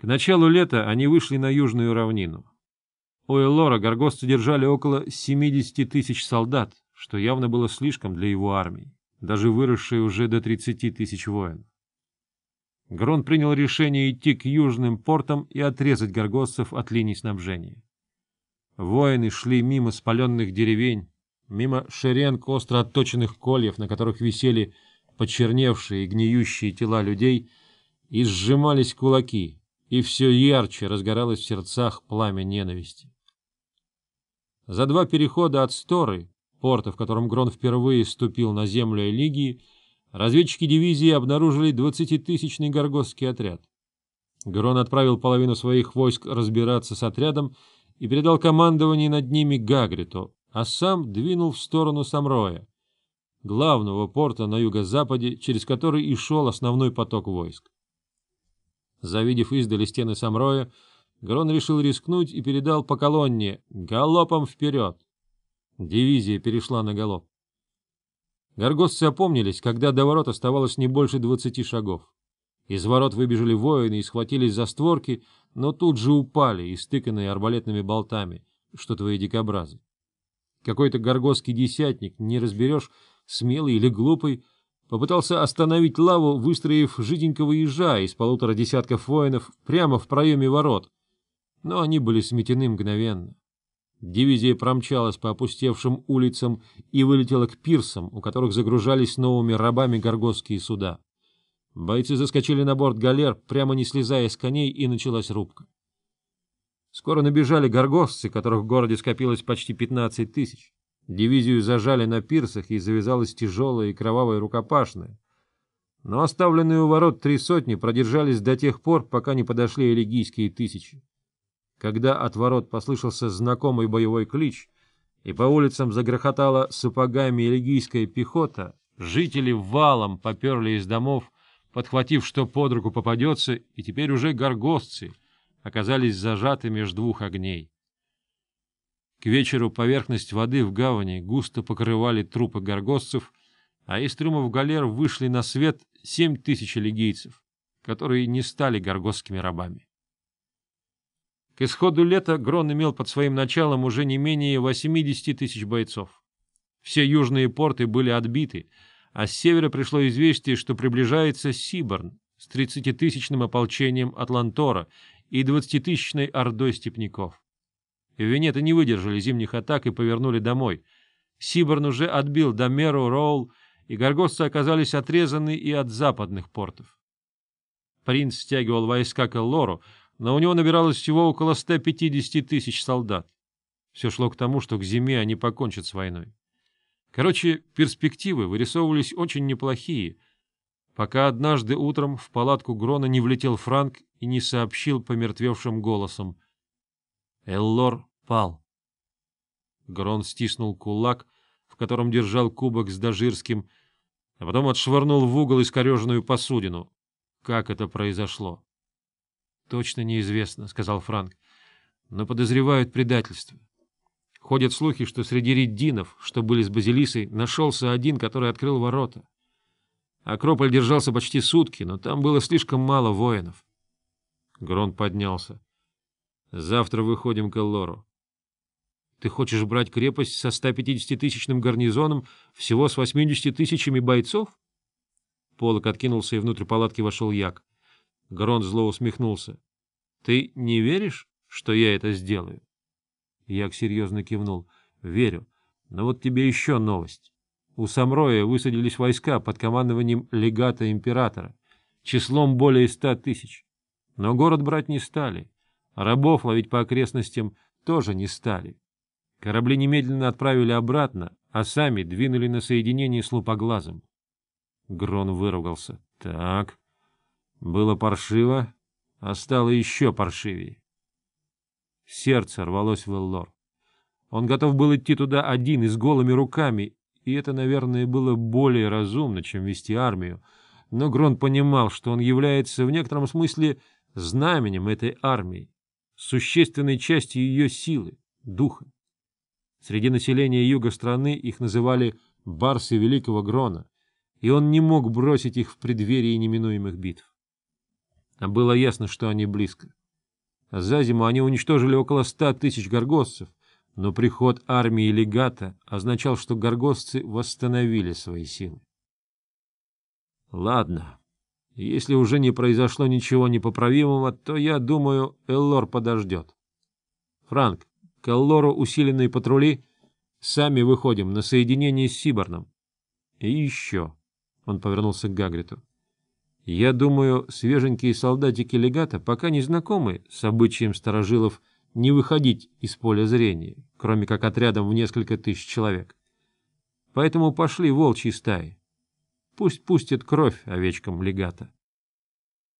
К началу лета они вышли на южную равнину. У Эллора горгосцы держали около 70 тысяч солдат, что явно было слишком для его армии, даже выросшей уже до 30 тысяч воинов. Грон принял решение идти к южным портам и отрезать горгостцев от линий снабжения. Воины шли мимо спаленных деревень, мимо шеренг остро отточенных кольев, на которых висели почерневшие и гниющие тела людей, и сжимались кулаки, и все ярче разгоралось в сердцах пламя ненависти. За два перехода от Сторы, порта, в котором Грон впервые ступил на землю Элигии, разведчики дивизии обнаружили двадцатитысячный горгостский отряд. Грон отправил половину своих войск разбираться с отрядом и передал командование над ними Гагриту, а сам двинул в сторону Самроя, главного порта на юго-западе, через который и шел основной поток войск. Завидев издали стены Самроя, Грон решил рискнуть и передал по колонне «Галопом вперед!». Дивизия перешла на галоп. Горгостцы опомнились, когда до ворот оставалось не больше двадцати шагов. Из ворот выбежали воины и схватились за створки, но тут же упали, истыканные арбалетными болтами, что твои дикобразы. Какой-то горгостский десятник, не разберешь, смелый или глупый, попытался остановить лаву, выстроив жиденького ежа из полутора десятков воинов прямо в проеме ворот, но они были сметены мгновенно. Дивизия промчалась по опустевшим улицам и вылетела к пирсам, у которых загружались новыми рабами горгостские суда. Бойцы заскочили на борт галер, прямо не слезая с коней, и началась рубка. Скоро набежали горгостцы, которых в городе скопилось почти 15 тысяч. Дивизию зажали на пирсах, и завязалась тяжелая и кровавая рукопашная. Но оставленные у ворот три сотни продержались до тех пор, пока не подошли элегийские тысячи. Когда от ворот послышался знакомый боевой клич, и по улицам загрохотала сапогами элегийская пехота, жители валом поперли из домов, подхватив, что под руку попадется, и теперь уже горгостцы оказались зажаты между двух огней. К вечеру поверхность воды в гавани густо покрывали трупы горгостцев, а из трюмов галер вышли на свет семь тысяч легийцев, которые не стали горгостскими рабами. К исходу лета Грон имел под своим началом уже не менее 80 тысяч бойцов. Все южные порты были отбиты, а с севера пришло известие, что приближается Сиборн с 30-тысячным ополчением Атлантора и 20-тысячной ордой степняков. Венеты не выдержали зимних атак и повернули домой. Сиборн уже отбил Домеру, Роул, и горгостцы оказались отрезаны и от западных портов. Принц стягивал войска к Эллору, но у него набиралось всего около 150 тысяч солдат. Все шло к тому, что к зиме они покончат с войной. Короче, перспективы вырисовывались очень неплохие, пока однажды утром в палатку Грона не влетел Франк и не сообщил помертвевшим голосом. Эллор пал. Грон стиснул кулак, в котором держал кубок с дожирским, а потом отшвырнул в угол искореженную посудину. Как это произошло? Точно неизвестно, — сказал Франк, — но подозревают предательство. Ходят слухи, что среди реддинов, что были с Базилисой, нашелся один, который открыл ворота. Акрополь держался почти сутки, но там было слишком мало воинов. Грон поднялся. — Завтра выходим к Эллору. — Ты хочешь брать крепость со 150-тысячным гарнизоном, всего с 80 тысячами бойцов? Полок откинулся, и внутрь палатки вошел Як. Грон зло усмехнулся. — Ты не веришь, что я это сделаю? Як серьезно кивнул. — Верю. Но вот тебе еще новость. У Самроя высадились войска под командованием легата императора, числом более ста тысяч. Но город брать не стали. Рабов ловить по окрестностям тоже не стали. Корабли немедленно отправили обратно, а сами двинули на соединение с лупоглазом. Грон выругался. — Так, было паршиво, а стало еще паршивее. Сердце рвалось в Эллор. Он готов был идти туда один и с голыми руками, и это, наверное, было более разумно, чем вести армию. Но Грон понимал, что он является в некотором смысле знаменем этой армии, существенной частью ее силы, духа. Среди населения юга страны их называли «барсы Великого Грона», и он не мог бросить их в преддверии неминуемых битв. а было ясно, что они близко. За зиму они уничтожили около ста тысяч горгостцев, но приход армии легата означал, что горгостцы восстановили свои силы. Ладно, если уже не произошло ничего непоправимого, то, я думаю, Эллор подождет. Франк, к усиленные патрули, сами выходим на соединение с Сиборном. И еще, — он повернулся к Гагриту, — я думаю, свеженькие солдатики легата пока не знакомы с обычаем старожилов не выходить из поля зрения, кроме как отрядом в несколько тысяч человек. Поэтому пошли волчьи стаи. Пусть пустят кровь овечкам легата.